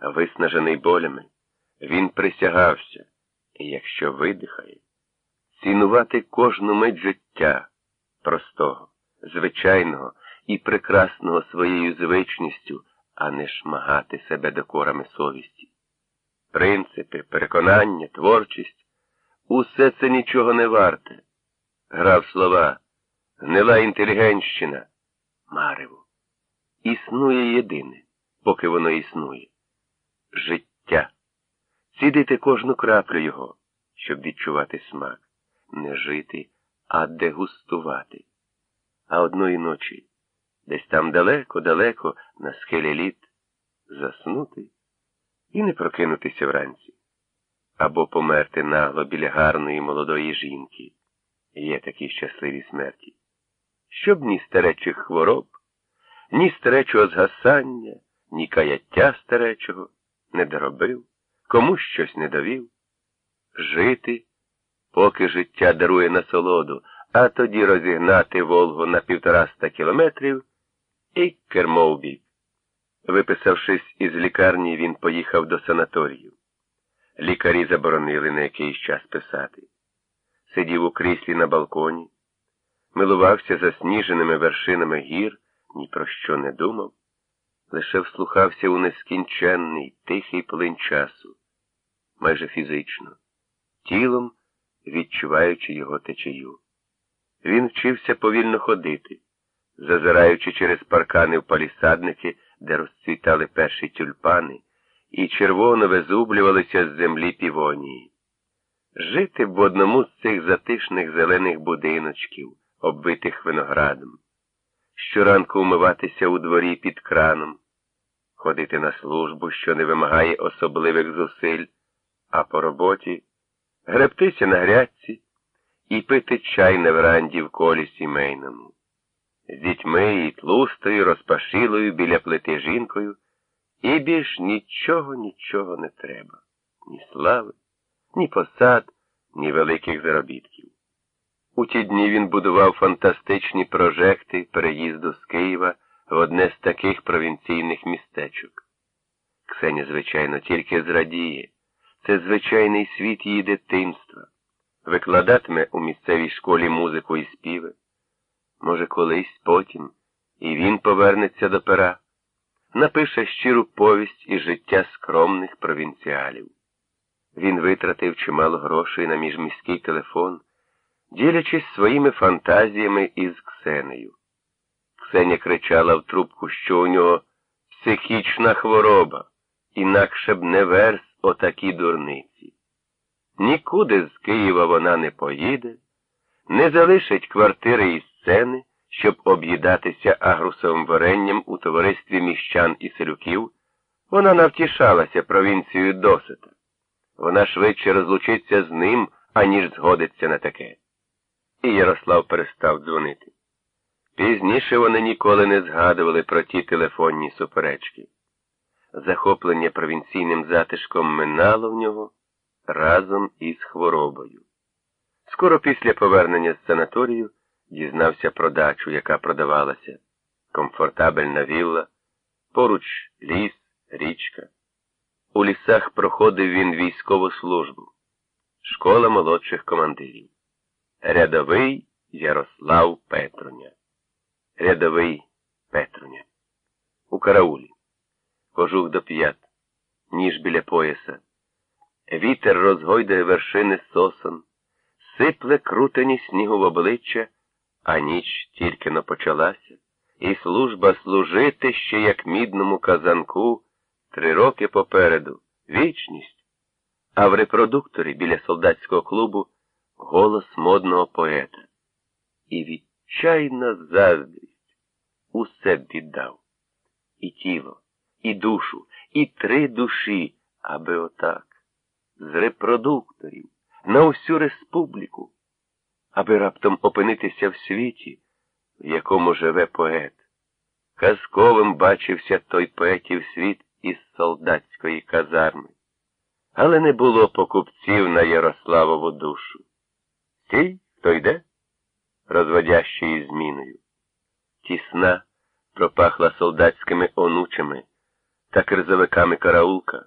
виснажений болями, він присягався, і якщо видихає, цінувати кожну мить життя простого, звичайного і прекрасного своєю звичністю, а не шмагати себе докорами совісті. Принципи, переконання, творчість усе це нічого не варте. Грав слова, гнила інтелігенщина, марево. Існує єдине, поки воно існує життя. Цідити кожну краплю його, щоб відчувати смак, не жити, а дегустувати. А одної ночі, десь там далеко-далеко, на схилі літ, заснути і не прокинутися вранці, або померти нагло біля гарної молодої жінки. Є такі щасливі смерті. Щоб ні старечих хвороб, ні старечого згасання, ні каяття старечого не доробив, комусь щось не довів. Жити, поки життя дарує насолоду, а тоді розігнати Волгу на півтораста кілометрів і кермо в бік. Виписавшись із лікарні, він поїхав до санаторію. Лікарі заборонили на якийсь час писати. Сидів у кріслі на балконі, милувався засніженими вершинами гір, ні про що не думав, лише вслухався у нескінченний, тихий плин часу, майже фізично, тілом відчуваючи його течію. Він вчився повільно ходити, зазираючи через паркани в палісадники, де розцвітали перші тюльпани, і червоно визублювалися з землі півонії. Жити в одному з цих затишних зелених будиночків, оббитих виноградом, щоранку умиватися у дворі під краном, ходити на службу, що не вимагає особливих зусиль, а по роботі гребтися на грядці і пити чай на веранді в колі сімейному. З дітьми і тлустою, розпашилою біля плити жінкою, і більш нічого, нічого не треба, ні слави, ні посад, ні великих заробітків. У ті дні він будував фантастичні прожекти переїзду з Києва в одне з таких провінційних містечок. Ксеня, звичайно, тільки зрадіє. Це звичайний світ її дитинства. Викладатиме у місцевій школі музику і співи. Може, колись потім і він повернеться до пера, напише щиру повість із життя скромних провінціалів. Він витратив чимало грошей на міжміський телефон, ділячись своїми фантазіями із Ксенею. Ксеня кричала в трубку, що у нього психічна хвороба, інакше б не верс отакі дурниці. Нікуди з Києва вона не поїде, не залишить квартири і сцени, щоб об'їдатися агрусовим варенням у товаристві міщан і селюків, вона навтішалася провінцією досита. Вона швидше розлучиться з ним, аніж згодиться на таке. І Ярослав перестав дзвонити. Пізніше вони ніколи не згадували про ті телефонні суперечки. Захоплення провінційним затишком минало в нього разом із хворобою. Скоро після повернення з санаторію дізнався про дачу, яка продавалася, комфортабельна вілла, поруч ліс, річка. У лісах проходив він військову службу, школа молодших командирів. Рядовий Ярослав Петруня. Рядовий Петруня. У караулі. Кожух до п'ят, ніж біля пояса. Вітер розгойдає вершини сосон, сипле крутені снігу в обличчя, а ніч тільки но почалася, і служба служити ще, як мідному казанку, три роки попереду, вічність. А в репродукторі біля солдатського клубу голос модного поета. І відчайна заздрість усе б віддав. І тіло, і душу, і три душі, аби отак, з репродукторів, на всю республіку, аби раптом опинитися в світі, в якому живе поет. Казковим бачився той поетів світ із солдатської казарми. Але не було покупців на Ярославову душу. Стій, хто йде? розводящий зміною. Тісна пропахла солдатськими онучами. та кирзовиками караулка.